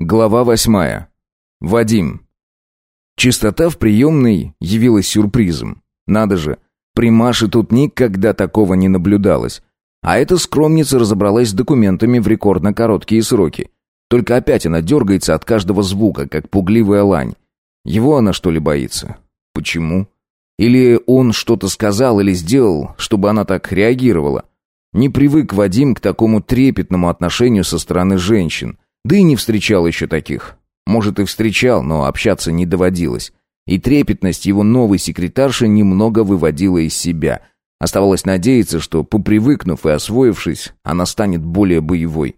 Глава восьмая. Вадим. Чистота в приемной явилась сюрпризом. Надо же, при Маше тут никогда такого не наблюдалось. А эта скромница разобралась с документами в рекордно короткие сроки. Только опять она дергается от каждого звука, как пугливая лань. Его она что ли боится? Почему? Или он что-то сказал или сделал, чтобы она так реагировала? Не привык Вадим к такому трепетному отношению со стороны женщин – да и не встречал еще таких. Может, и встречал, но общаться не доводилось. И трепетность его новой секретарши немного выводила из себя. Оставалось надеяться, что, попривыкнув и освоившись, она станет более боевой.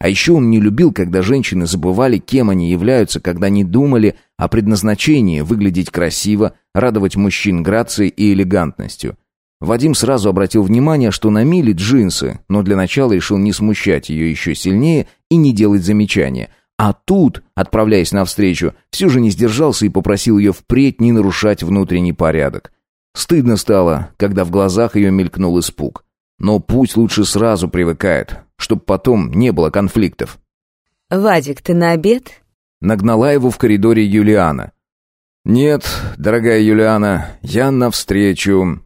А еще он не любил, когда женщины забывали, кем они являются, когда не думали о предназначении выглядеть красиво, радовать мужчин грацией и элегантностью. Вадим сразу обратил внимание, что на Миле джинсы, но для начала решил не смущать ее еще сильнее и не делать замечания. А тут, отправляясь навстречу, все же не сдержался и попросил ее впредь не нарушать внутренний порядок. Стыдно стало, когда в глазах ее мелькнул испуг. Но пусть лучше сразу привыкает, чтобы потом не было конфликтов. «Вадик, ты на обед?» Нагнала его в коридоре Юлиана. «Нет, дорогая Юлиана, я навстречу»,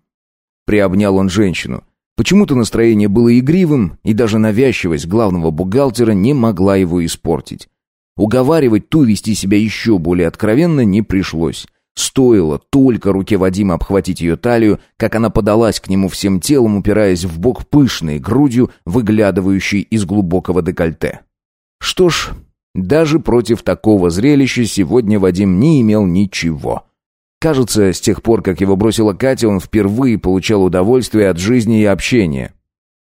Приобнял он женщину. Почему-то настроение было игривым, и даже навязчивость главного бухгалтера не могла его испортить. Уговаривать ту вести себя еще более откровенно не пришлось. Стоило только руке Вадима обхватить ее талию, как она подалась к нему всем телом, упираясь в бок пышной грудью, выглядывающей из глубокого декольте. Что ж, даже против такого зрелища сегодня Вадим не имел ничего. Кажется, с тех пор, как его бросила Катя, он впервые получал удовольствие от жизни и общения.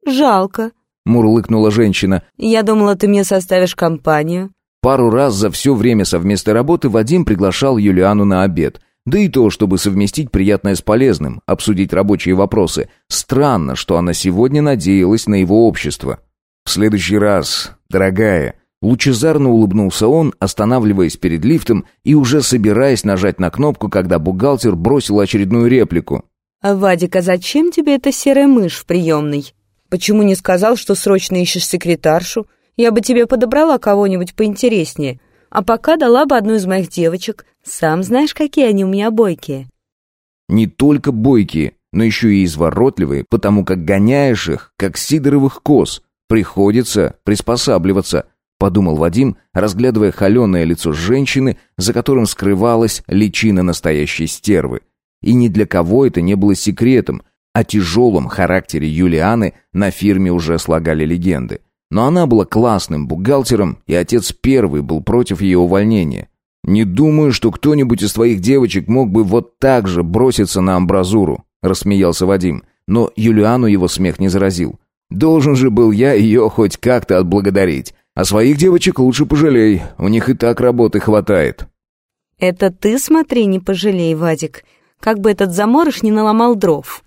«Жалко», — мурлыкнула женщина. «Я думала, ты мне составишь компанию». Пару раз за все время совместной работы Вадим приглашал Юлиану на обед. Да и то, чтобы совместить приятное с полезным, обсудить рабочие вопросы. Странно, что она сегодня надеялась на его общество. «В следующий раз, дорогая», Лучезарно улыбнулся он, останавливаясь перед лифтом и уже собираясь нажать на кнопку, когда бухгалтер бросил очередную реплику. «Вадик, а зачем тебе эта серая мышь в приемной? Почему не сказал, что срочно ищешь секретаршу? Я бы тебе подобрала кого-нибудь поинтереснее, а пока дала бы одну из моих девочек. Сам знаешь, какие они у меня бойкие». «Не только бойкие, но еще и изворотливые, потому как гоняешь их, как сидоровых коз. Приходится приспосабливаться» подумал Вадим, разглядывая холеное лицо женщины, за которым скрывалась личина настоящей стервы. И ни для кого это не было секретом. О тяжелом характере Юлианы на фирме уже слагали легенды. Но она была классным бухгалтером, и отец первый был против ее увольнения. «Не думаю, что кто-нибудь из твоих девочек мог бы вот так же броситься на амбразуру», — рассмеялся Вадим. Но Юлиану его смех не заразил. «Должен же был я ее хоть как-то отблагодарить. А своих девочек лучше пожалей, у них и так работы хватает». «Это ты смотри, не пожалей, Вадик, как бы этот заморыш не наломал дров».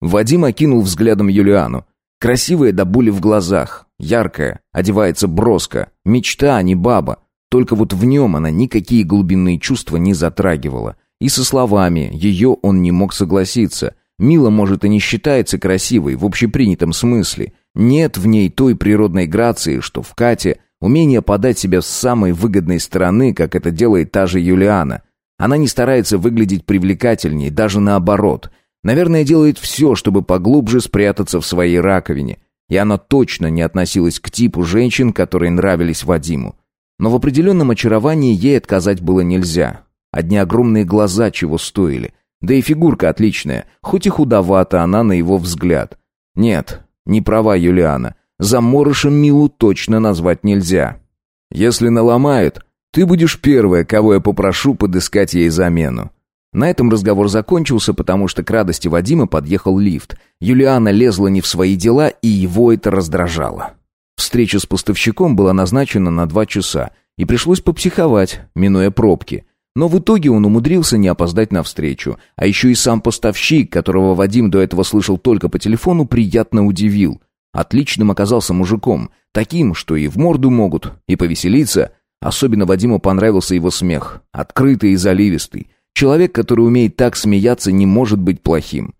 Вадим окинул взглядом Юлиану. Красивая до боли в глазах, яркая, одевается броско, мечта, а не баба. Только вот в нем она никакие глубинные чувства не затрагивала. И со словами ее он не мог согласиться. Мила, может, и не считается красивой в общепринятом смысле, нет в ней той природной грации, что в Кате, умение подать себя с самой выгодной стороны, как это делает та же Юлиана. Она не старается выглядеть привлекательней, даже наоборот. Наверное, делает все, чтобы поглубже спрятаться в своей раковине. И она точно не относилась к типу женщин, которые нравились Вадиму. Но в определенном очаровании ей отказать было нельзя. Одни огромные глаза чего стоили. Да и фигурка отличная, хоть и худовата она на его взгляд. Нет, не права Юлиана. Заморышем Милу точно назвать нельзя. Если наломает, ты будешь первая, кого я попрошу подыскать ей замену. На этом разговор закончился, потому что к радости Вадима подъехал лифт. Юлиана лезла не в свои дела, и его это раздражало. Встреча с поставщиком была назначена на два часа, и пришлось попсиховать, минуя пробки. Но в итоге он умудрился не опоздать на встречу, а еще и сам поставщик, которого Вадим до этого слышал только по телефону, приятно удивил. Отличным оказался мужиком, таким, что и в морду могут, и повеселиться. Особенно Вадиму понравился его смех, открытый и заливистый. Человек, который умеет так смеяться, не может быть плохим.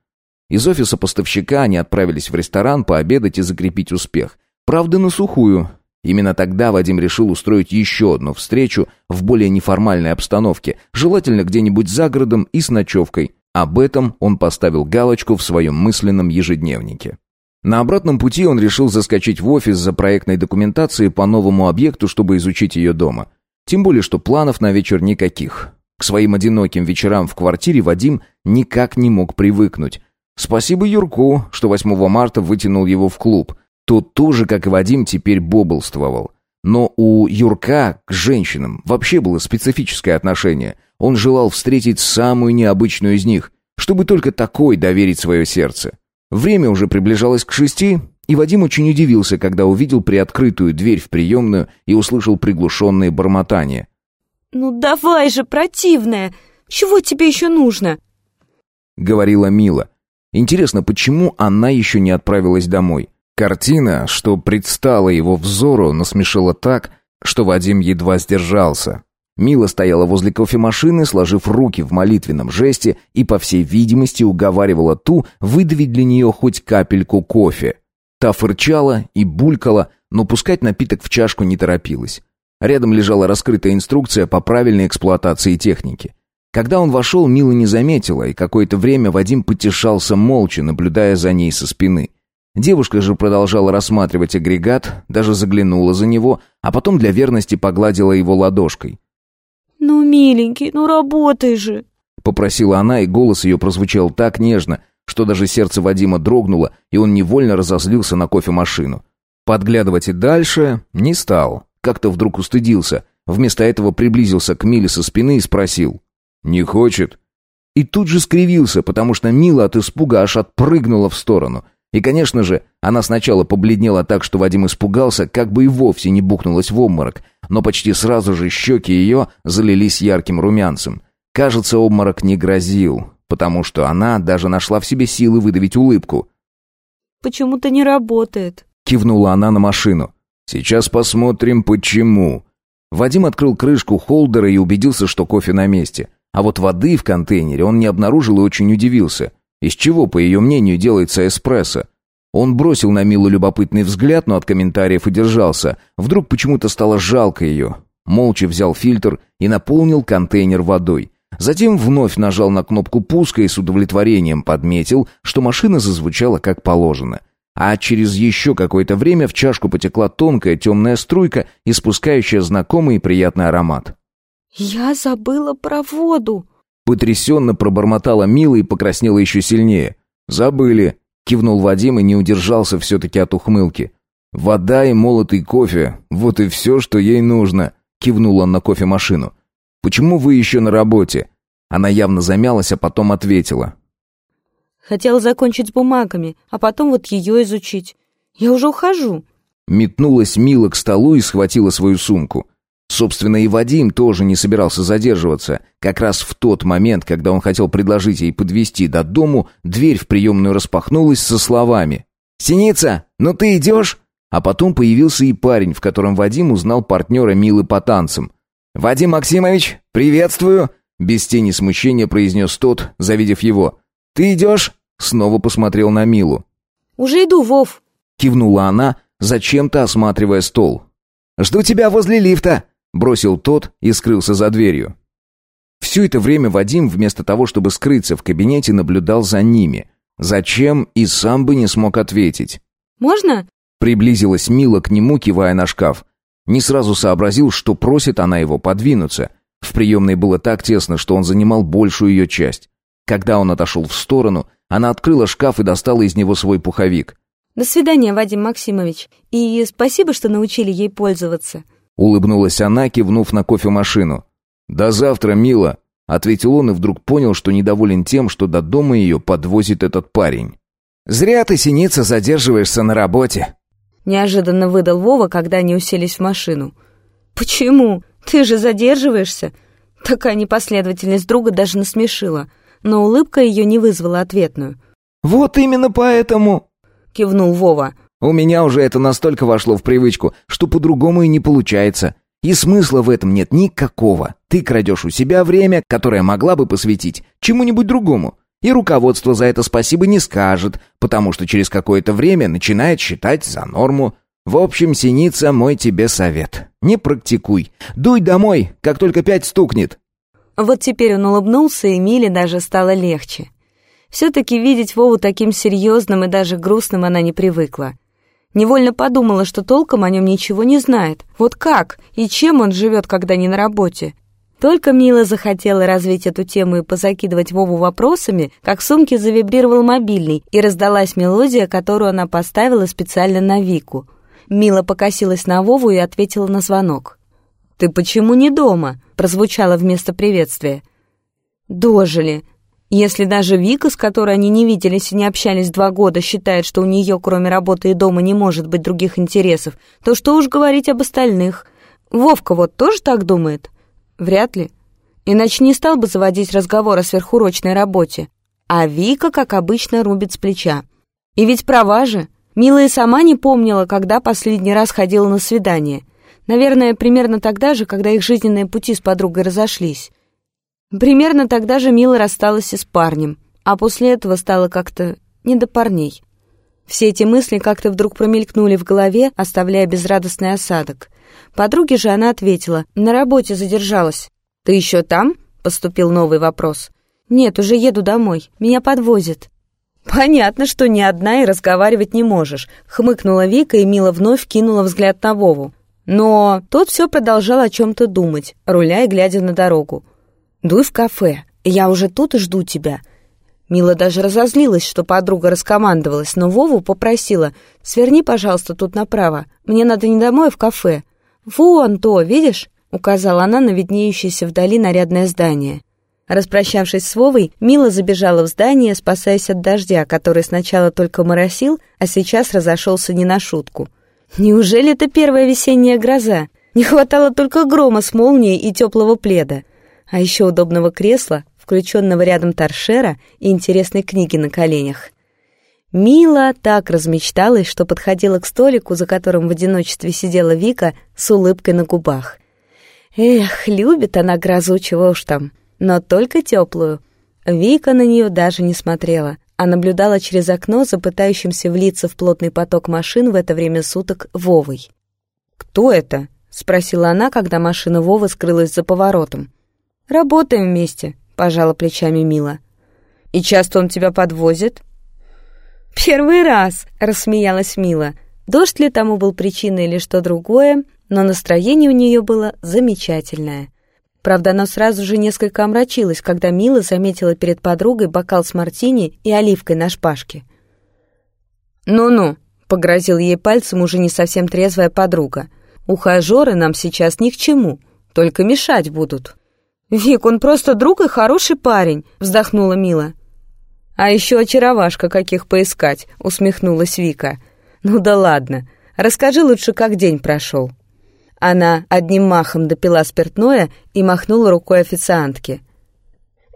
Из офиса поставщика они отправились в ресторан пообедать и закрепить успех. Правда, на сухую. Именно тогда Вадим решил устроить еще одну встречу в более неформальной обстановке, желательно где-нибудь за городом и с ночевкой. Об этом он поставил галочку в своем мысленном ежедневнике. На обратном пути он решил заскочить в офис за проектной документацией по новому объекту, чтобы изучить ее дома. Тем более, что планов на вечер никаких. К своим одиноким вечерам в квартире Вадим никак не мог привыкнуть. Спасибо Юрку, что 8 марта вытянул его в клуб. Тот тоже, как и Вадим, теперь боболствовал. Но у Юрка к женщинам вообще было специфическое отношение. Он желал встретить самую необычную из них, чтобы только такой доверить свое сердце. Время уже приближалось к шести, и Вадим очень удивился, когда увидел приоткрытую дверь в приемную и услышал приглушенные бормотания. «Ну давай же, противная! Чего тебе еще нужно?» Говорила Мила. Интересно, почему она еще не отправилась домой? Картина, что предстала его взору, насмешила так, что Вадим едва сдержался. Мила стояла возле кофемашины, сложив руки в молитвенном жесте и, по всей видимости, уговаривала ту выдавить для нее хоть капельку кофе. Та фырчала и булькала, но пускать напиток в чашку не торопилась. Рядом лежала раскрытая инструкция по правильной эксплуатации техники. Когда он вошел, Мила не заметила, и какое-то время Вадим потешался молча, наблюдая за ней со спины. Девушка же продолжала рассматривать агрегат, даже заглянула за него, а потом для верности погладила его ладошкой. «Ну, миленький, ну работай же!» Попросила она, и голос ее прозвучал так нежно, что даже сердце Вадима дрогнуло, и он невольно разозлился на кофемашину. Подглядывать и дальше не стал, как-то вдруг устыдился. Вместо этого приблизился к Миле со спины и спросил. «Не хочет?» И тут же скривился, потому что Мила от испуга аж отпрыгнула в сторону. И, конечно же, она сначала побледнела так, что Вадим испугался, как бы и вовсе не бухнулась в обморок, но почти сразу же щеки ее залились ярким румянцем. Кажется, обморок не грозил, потому что она даже нашла в себе силы выдавить улыбку. «Почему-то не работает», — кивнула она на машину. «Сейчас посмотрим, почему». Вадим открыл крышку холдера и убедился, что кофе на месте. А вот воды в контейнере он не обнаружил и очень удивился. Из чего, по ее мнению, делается эспрессо? Он бросил на Милу любопытный взгляд, но от комментариев удержался. Вдруг почему-то стало жалко ее. Молча взял фильтр и наполнил контейнер водой. Затем вновь нажал на кнопку пуска и с удовлетворением подметил, что машина зазвучала как положено. А через еще какое-то время в чашку потекла тонкая темная струйка, испускающая знакомый и приятный аромат. «Я забыла про воду!» Потрясенно пробормотала Мила и покраснела еще сильнее. «Забыли!» Кивнул Вадим и не удержался все-таки от ухмылки. «Вода и молотый кофе — вот и все, что ей нужно», — кивнул он на кофемашину. «Почему вы еще на работе?» Она явно замялась, а потом ответила. «Хотела закончить с бумагами, а потом вот ее изучить. Я уже ухожу». Метнулась Мила к столу и схватила свою сумку. Собственно, и Вадим тоже не собирался задерживаться. Как раз в тот момент, когда он хотел предложить ей подвести до дому, дверь в приемную распахнулась со словами «Синица, ну ты идешь?» А потом появился и парень, в котором Вадим узнал партнера Милы по танцам. «Вадим Максимович, приветствую!» Без тени смущения произнес тот, завидев его. «Ты идешь?» Снова посмотрел на Милу. «Уже иду, Вов!» Кивнула она, зачем-то осматривая стол. «Жду тебя возле лифта!» Бросил тот и скрылся за дверью. Все это время Вадим, вместо того, чтобы скрыться в кабинете, наблюдал за ними. Зачем, и сам бы не смог ответить. «Можно?» Приблизилась Мила к нему, кивая на шкаф. Не сразу сообразил, что просит она его подвинуться. В приемной было так тесно, что он занимал большую ее часть. Когда он отошел в сторону, она открыла шкаф и достала из него свой пуховик. «До свидания, Вадим Максимович. И спасибо, что научили ей пользоваться». Улыбнулась она, кивнув на кофемашину. «До завтра, мила», — ответил он и вдруг понял, что недоволен тем, что до дома ее подвозит этот парень. «Зря ты, Синица, задерживаешься на работе», — неожиданно выдал Вова, когда они уселись в машину. «Почему? Ты же задерживаешься?» Такая непоследовательность друга даже насмешила, но улыбка ее не вызвала ответную. «Вот именно поэтому...» — кивнул Вова. У меня уже это настолько вошло в привычку, что по-другому и не получается. И смысла в этом нет никакого. Ты крадешь у себя время, которое могла бы посвятить чему-нибудь другому. И руководство за это спасибо не скажет, потому что через какое-то время начинает считать за норму. В общем, Синица, мой тебе совет. Не практикуй. Дуй домой, как только пять стукнет. Вот теперь он улыбнулся, и Миле даже стало легче. Все-таки видеть Вову таким серьезным и даже грустным она не привыкла. Невольно подумала, что толком о нем ничего не знает. Вот как и чем он живет, когда не на работе? Только Мила захотела развить эту тему и позакидывать Вову вопросами, как в сумке завибрировал мобильный, и раздалась мелодия, которую она поставила специально на Вику. Мила покосилась на Вову и ответила на звонок. «Ты почему не дома?» — прозвучало вместо приветствия. «Дожили», если даже Вика, с которой они не виделись и не общались два года, считает, что у нее, кроме работы и дома, не может быть других интересов, то что уж говорить об остальных? Вовка вот тоже так думает? Вряд ли. Иначе не стал бы заводить разговор о сверхурочной работе. А Вика, как обычно, рубит с плеча. И ведь права же. Мила и сама не помнила, когда последний раз ходила на свидание. Наверное, примерно тогда же, когда их жизненные пути с подругой разошлись. Примерно тогда же Мила рассталась и с парнем, а после этого стало как-то не до парней. Все эти мысли как-то вдруг промелькнули в голове, оставляя безрадостный осадок. Подруге же она ответила, «На работе задержалась». «Ты еще там?» — поступил новый вопрос. «Нет, уже еду домой. Меня подвозят». «Понятно, что ни одна и разговаривать не можешь», — хмыкнула Вика и Мила вновь кинула взгляд на Вову. Но тот все продолжал о чем-то думать, руля и глядя на дорогу. «Дуй в кафе, я уже тут и жду тебя». Мила даже разозлилась, что подруга раскомандовалась, но Вову попросила «Сверни, пожалуйста, тут направо, мне надо не домой, а в кафе». «Вон то, видишь?» — указала она на виднеющееся вдали нарядное здание. Распрощавшись с Вовой, Мила забежала в здание, спасаясь от дождя, который сначала только моросил, а сейчас разошелся не на шутку. Неужели это первая весенняя гроза? Не хватало только грома с молнией и теплого пледа а еще удобного кресла, включенного рядом торшера и интересной книги на коленях. Мила так размечталась, что подходила к столику, за которым в одиночестве сидела Вика с улыбкой на губах. Эх, любит она грозу, чего уж там, но только теплую. Вика на нее даже не смотрела, а наблюдала через окно за пытающимся влиться в плотный поток машин в это время суток Вовой. «Кто это?» — спросила она, когда машина Вовы скрылась за поворотом. «Работаем вместе», — пожала плечами Мила. «И часто он тебя подвозит?» «Первый раз», — рассмеялась Мила. Дождь ли тому был причиной или что другое, но настроение у нее было замечательное. Правда, оно сразу же несколько омрачилось, когда Мила заметила перед подругой бокал с мартини и оливкой на шпажке. «Ну-ну», — погрозил ей пальцем уже не совсем трезвая подруга. «Ухажеры нам сейчас ни к чему, только мешать будут». «Вик, он просто друг и хороший парень», — вздохнула Мила. «А еще очаровашка каких поискать», — усмехнулась Вика. «Ну да ладно, расскажи лучше, как день прошел». Она одним махом допила спиртное и махнула рукой официантке.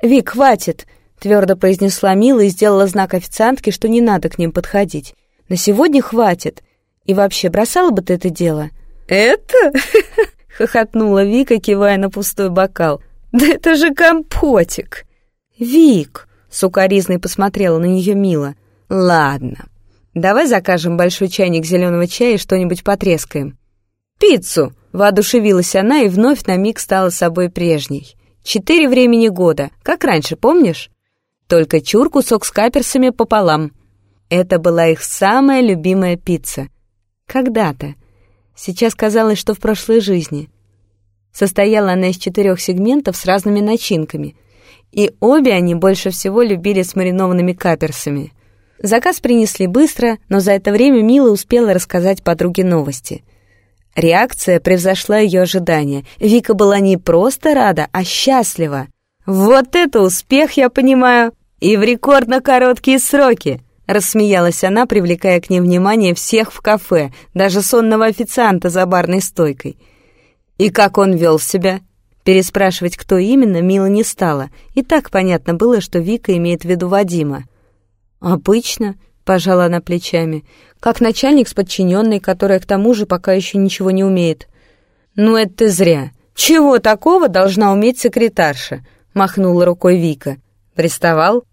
«Вик, хватит!» — твердо произнесла Мила и сделала знак официантке, что не надо к ним подходить. «На сегодня хватит. И вообще, бросала бы ты это дело?» «Это?» — хохотнула Вика, кивая на пустой бокал. «Да это же компотик!» «Вик!» — сукоризной посмотрела на нее мило. «Ладно, давай закажем большой чайник зеленого чая и что-нибудь потрескаем». «Пиццу!» — воодушевилась она и вновь на миг стала собой прежней. «Четыре времени года, как раньше, помнишь?» Только чур кусок с каперсами пополам. Это была их самая любимая пицца. Когда-то. Сейчас казалось, что в прошлой жизни — Состояла она из четырех сегментов с разными начинками, и обе они больше всего любили с маринованными каперсами. Заказ принесли быстро, но за это время Мила успела рассказать подруге новости. Реакция превзошла ее ожидания. Вика была не просто рада, а счастлива. «Вот это успех, я понимаю! И в рекордно короткие сроки!» Рассмеялась она, привлекая к ней внимание всех в кафе, даже сонного официанта за барной стойкой. «И как он вел себя?» Переспрашивать, кто именно, Мила не стала. И так понятно было, что Вика имеет в виду Вадима. «Обычно», — пожала она плечами, «как начальник с подчиненной, которая к тому же пока еще ничего не умеет». «Ну, это ты зря. Чего такого должна уметь секретарша?» — махнула рукой Вика. «Приставал?»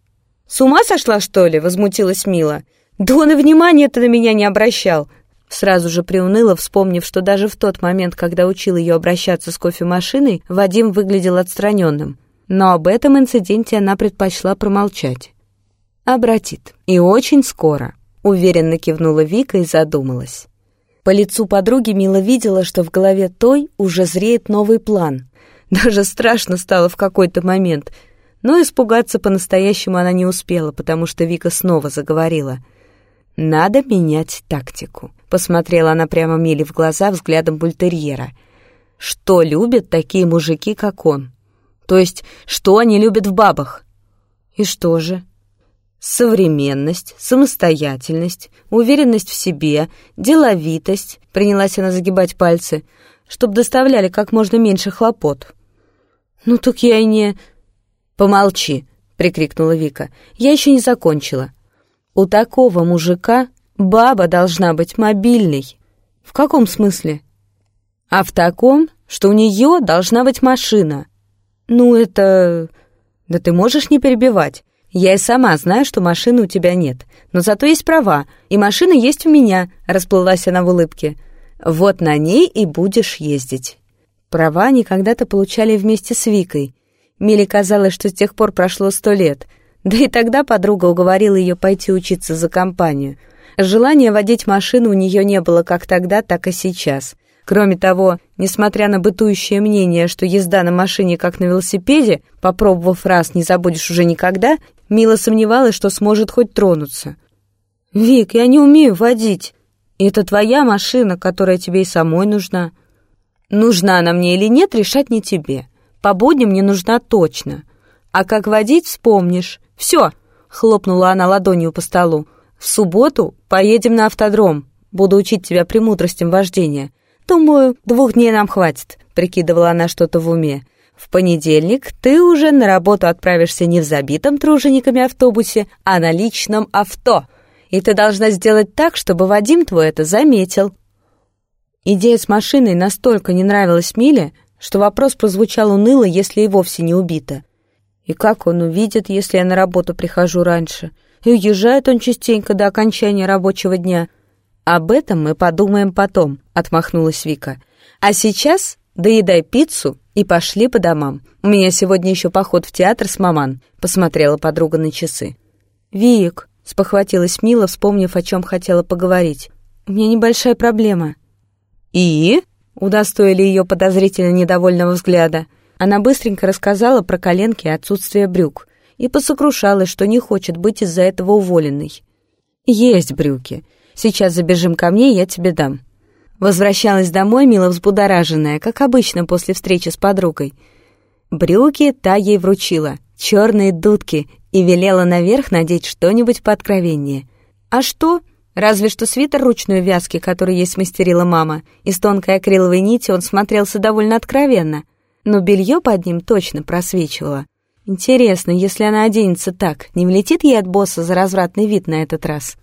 «С ума сошла, что ли?» — возмутилась Мила. «Да он и внимания-то на меня не обращал. Сразу же приуныла, вспомнив, что даже в тот момент, когда учил ее обращаться с кофемашиной, Вадим выглядел отстраненным. Но об этом инциденте она предпочла промолчать. «Обратит. И очень скоро», — уверенно кивнула Вика и задумалась. По лицу подруги Мила видела, что в голове той уже зреет новый план. Даже страшно стало в какой-то момент, но испугаться по-настоящему она не успела, потому что Вика снова заговорила. «Надо менять тактику», — посмотрела она прямо Миле в глаза взглядом бультерьера. «Что любят такие мужики, как он? То есть, что они любят в бабах?» «И что же?» Современность, самостоятельность, уверенность в себе, деловитость, принялась она загибать пальцы, чтобы доставляли как можно меньше хлопот. «Ну так я и не...» «Помолчи!» — прикрикнула Вика. «Я еще не закончила. У такого мужика баба должна быть мобильной». «В каком смысле?» «А в таком, что у нее должна быть машина». «Ну это...» «Да ты можешь не перебивать. Я и сама знаю, что машины у тебя нет, но зато есть права, и машина есть у меня», — расплылась она в улыбке. «Вот на ней и будешь ездить». Права они когда-то получали вместе с Викой. Миле казалось, что с тех пор прошло сто лет. Да и тогда подруга уговорила ее пойти учиться за компанию. Желания водить машину у нее не было как тогда, так и сейчас. Кроме того, несмотря на бытующее мнение, что езда на машине как на велосипеде, попробовав раз, не забудешь уже никогда, Мила сомневалась, что сможет хоть тронуться. «Вик, я не умею водить. это твоя машина, которая тебе и самой нужна». «Нужна она мне или нет, решать не тебе. По будням мне нужна точно. А как водить, вспомнишь. Все!» — хлопнула она ладонью по столу. «В субботу поедем на автодром. Буду учить тебя премудростям вождения. «Думаю, двух дней нам хватит», — прикидывала она что-то в уме. «В понедельник ты уже на работу отправишься не в забитом тружениками автобусе, а на личном авто. И ты должна сделать так, чтобы Вадим твой это заметил». Идея с машиной настолько не нравилась Миле, что вопрос прозвучал уныло, если и вовсе не убито. И как он увидит, если я на работу прихожу раньше? И уезжает он частенько до окончания рабочего дня. «Об этом мы подумаем потом», — отмахнулась Вика. «А сейчас доедай пиццу и пошли по домам. У меня сегодня еще поход в театр с маман», — посмотрела подруга на часы. «Вик», — спохватилась Мила, вспомнив, о чем хотела поговорить. «У меня небольшая проблема». «И?» — удостоили ее подозрительно недовольного взгляда. Она быстренько рассказала про коленки и отсутствие брюк и посокрушалась, что не хочет быть из-за этого уволенной. «Есть брюки», Сейчас забежим ко мне, я тебе дам». Возвращалась домой, мило взбудораженная, как обычно после встречи с подругой. Брюки та ей вручила, черные дудки, и велела наверх надеть что-нибудь пооткровеннее. А что? Разве что свитер ручной вязки, который ей смастерила мама. Из тонкой акриловой нити он смотрелся довольно откровенно, но белье под ним точно просвечивало. Интересно, если она оденется так, не влетит ей от босса за развратный вид на этот раз?